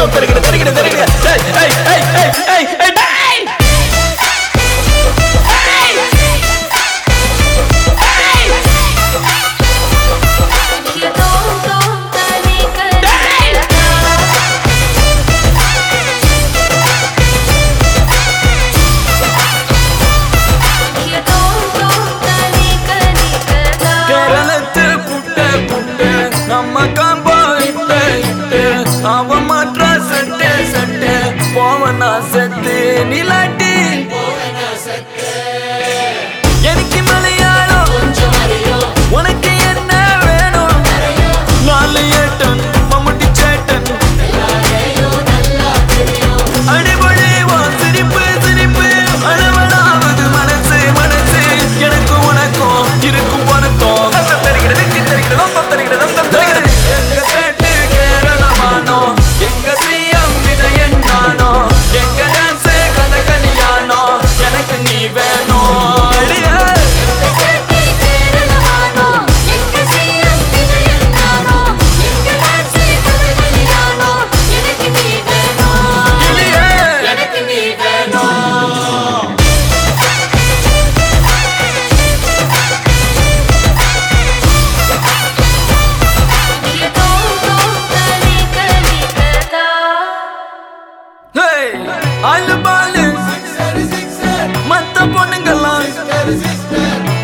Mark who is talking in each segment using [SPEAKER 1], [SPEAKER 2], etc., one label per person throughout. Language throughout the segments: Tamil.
[SPEAKER 1] சத்தம் தெரிகிறது தெரிகிறது தெரிகிறது. ஏய் ஏய் ஏய் ஏய்
[SPEAKER 2] ஏய் ஏய் நம்ம
[SPEAKER 1] காம்பா இட்ட இட்ட. அவன் நிலட்ட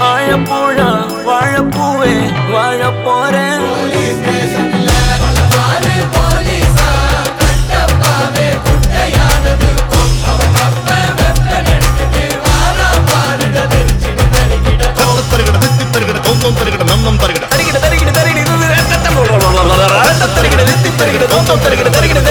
[SPEAKER 1] ஆழப்போழா வாழப்பூவே வாழ போறேன்
[SPEAKER 3] தருகிட தருகிட தருகிட தருகிட
[SPEAKER 1] தருகிட தருகிட தருகிட தருகிட தருகிட